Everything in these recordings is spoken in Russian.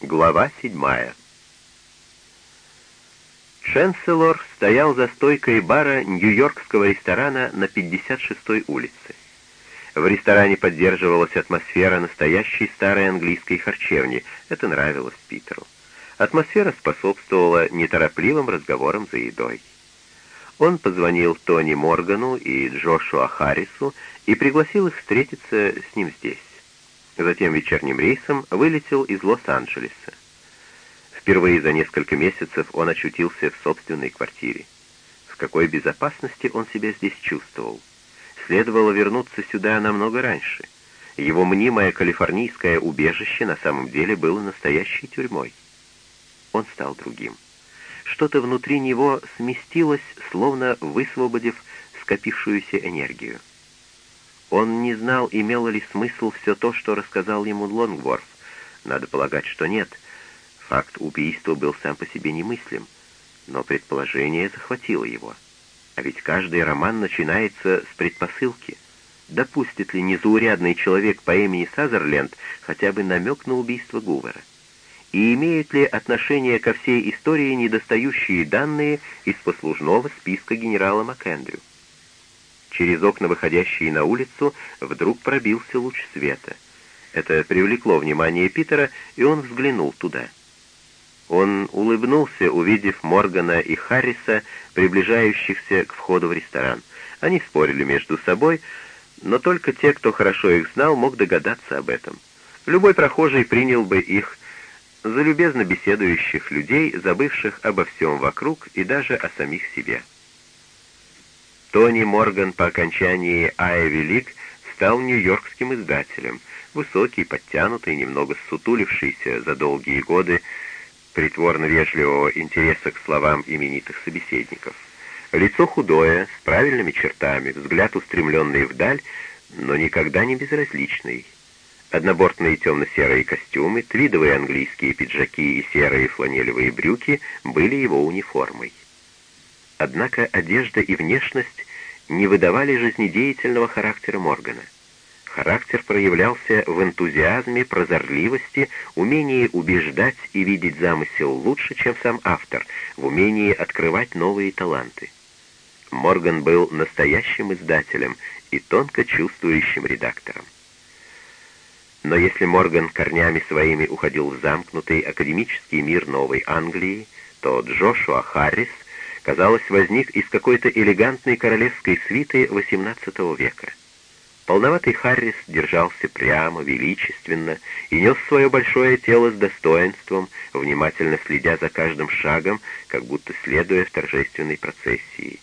Глава седьмая. Ченселор стоял за стойкой бара нью-йоркского ресторана на 56-й улице. В ресторане поддерживалась атмосфера настоящей старой английской харчевни. Это нравилось Питеру. Атмосфера способствовала неторопливым разговорам за едой. Он позвонил Тони Моргану и Джошуа Харрису и пригласил их встретиться с ним здесь. Затем вечерним рейсом вылетел из Лос-Анджелеса. Впервые за несколько месяцев он очутился в собственной квартире. В какой безопасности он себя здесь чувствовал? Следовало вернуться сюда намного раньше. Его мнимое калифорнийское убежище на самом деле было настоящей тюрьмой. Он стал другим. Что-то внутри него сместилось, словно высвободив скопившуюся энергию. Он не знал, имело ли смысл все то, что рассказал ему Лонгворф. Надо полагать, что нет. Факт убийства был сам по себе немыслим, но предположение захватило его. А ведь каждый роман начинается с предпосылки. Допустит ли незаурядный человек по имени Сазерленд хотя бы намек на убийство Гувера? И имеют ли отношение ко всей истории недостающие данные из послужного списка генерала МакЭндрю? Через окна, выходящие на улицу, вдруг пробился луч света. Это привлекло внимание Питера, и он взглянул туда. Он улыбнулся, увидев Моргана и Харриса, приближающихся к входу в ресторан. Они спорили между собой, но только те, кто хорошо их знал, мог догадаться об этом. Любой прохожий принял бы их за любезно беседующих людей, забывших обо всем вокруг и даже о самих себе. Тони Морган по окончании Айви Лиг стал нью-йоркским издателем, высокий, подтянутый, немного сутулившийся за долгие годы притворно вежливого интереса к словам именитых собеседников. Лицо худое, с правильными чертами, взгляд устремленный вдаль, но никогда не безразличный. Однобортные темно-серые костюмы, твидовые английские пиджаки и серые фланелевые брюки были его униформой. Однако одежда и внешность не выдавали жизнедеятельного характера Моргана. Характер проявлялся в энтузиазме, прозорливости, умении убеждать и видеть замысел лучше, чем сам автор, в умении открывать новые таланты. Морган был настоящим издателем и тонко чувствующим редактором. Но если Морган корнями своими уходил в замкнутый академический мир Новой Англии, то Джошуа Харрис — казалось, возник из какой-то элегантной королевской свиты XVIII века. Полноватый Харрис держался прямо, величественно и нес свое большое тело с достоинством, внимательно следя за каждым шагом, как будто следуя в торжественной процессии.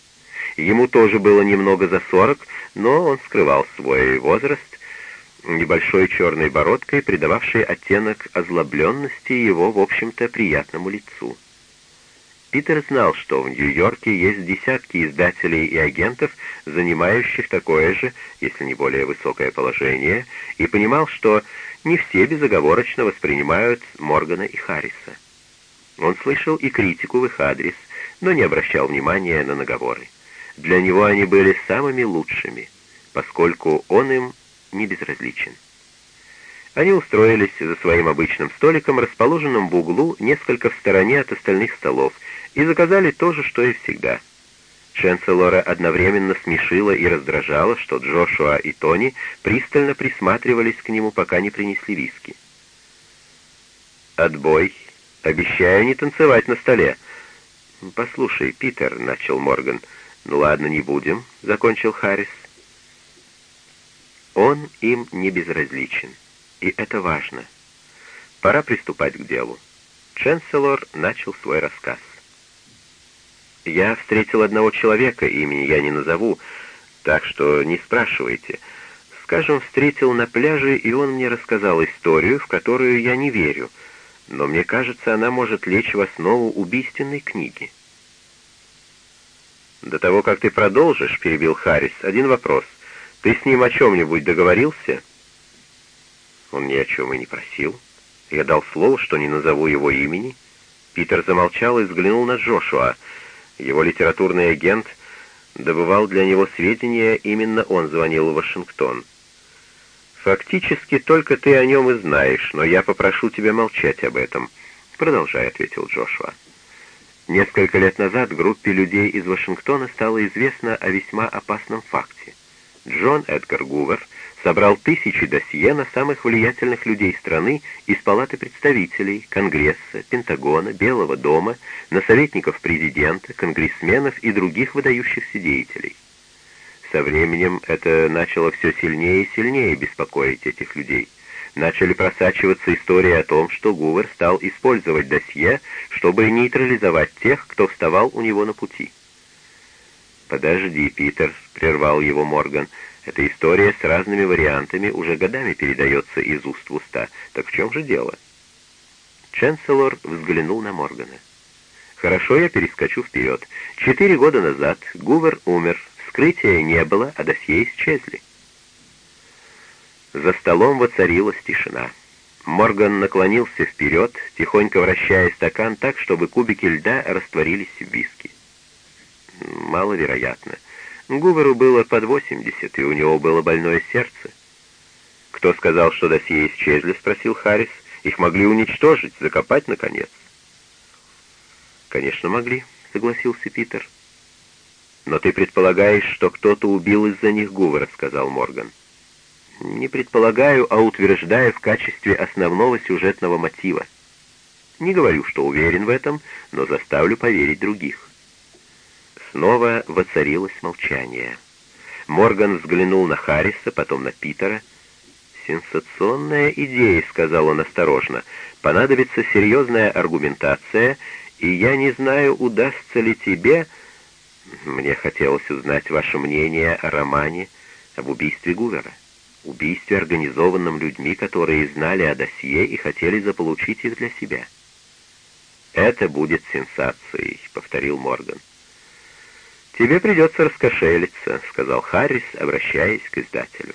Ему тоже было немного за сорок, но он скрывал свой возраст небольшой черной бородкой, придававшей оттенок озлобленности его, в общем-то, приятному лицу. Питер знал, что в Нью-Йорке есть десятки издателей и агентов, занимающих такое же, если не более высокое положение, и понимал, что не все безоговорочно воспринимают Моргана и Харриса. Он слышал и критику в их адрес, но не обращал внимания на наговоры. Для него они были самыми лучшими, поскольку он им не безразличен. Они устроились за своим обычным столиком, расположенным в углу, несколько в стороне от остальных столов, и заказали то же, что и всегда. Ченселора одновременно смешила и раздражала, что Джошуа и Тони пристально присматривались к нему, пока не принесли виски. «Отбой. Обещаю не танцевать на столе». «Послушай, Питер», — начал Морган. «Ну ладно, не будем», — закончил Харрис. Он им не безразличен, и это важно. Пора приступать к делу. Ченселор начал свой рассказ. Я встретил одного человека, имени я не назову, так что не спрашивайте. Скажем, встретил на пляже, и он мне рассказал историю, в которую я не верю, но мне кажется, она может лечь в основу убийственной книги. «До того, как ты продолжишь», — перебил Харрис, — «один вопрос. Ты с ним о чем-нибудь договорился?» Он ни о чем и не просил. Я дал слово, что не назову его имени. Питер замолчал и взглянул на Джошуа. Его литературный агент добывал для него сведения, именно он звонил в Вашингтон. «Фактически только ты о нем и знаешь, но я попрошу тебя молчать об этом». «Продолжай», — ответил Джошуа. Несколько лет назад группе людей из Вашингтона стало известно о весьма опасном факте. Джон Эдгар Гувер собрал тысячи досье на самых влиятельных людей страны из Палаты представителей, Конгресса, Пентагона, Белого дома, на советников президента, конгрессменов и других выдающихся деятелей. Со временем это начало все сильнее и сильнее беспокоить этих людей. Начали просачиваться истории о том, что Гувер стал использовать досье, чтобы нейтрализовать тех, кто вставал у него на пути. «Подожди, Питер», — прервал его Морган, — «эта история с разными вариантами уже годами передается из уст в уста. Так в чем же дело?» Ченселор взглянул на Моргана. «Хорошо, я перескочу вперед. Четыре года назад Гувер умер, Вскрытия не было, а досье исчезли. За столом воцарилась тишина. Морган наклонился вперед, тихонько вращая стакан так, чтобы кубики льда растворились в виски. Маловероятно. Гуверу было под 80, и у него было больное сердце. «Кто сказал, что досье исчезли?» — спросил Харрис. «Их могли уничтожить, закопать, наконец». «Конечно, могли», — согласился Питер. «Но ты предполагаешь, что кто-то убил из-за них Гувера», — сказал Морган. «Не предполагаю, а утверждаю в качестве основного сюжетного мотива. Не говорю, что уверен в этом, но заставлю поверить других». Снова воцарилось молчание. Морган взглянул на Харриса, потом на Питера. «Сенсационная идея», — сказал он осторожно. «Понадобится серьезная аргументация, и я не знаю, удастся ли тебе...» Мне хотелось узнать ваше мнение о романе об убийстве Гувера. Убийстве, организованном людьми, которые знали о досье и хотели заполучить их для себя. «Это будет сенсацией», — повторил Морган. «Тебе придется раскошелиться», — сказал Харрис, обращаясь к издателю.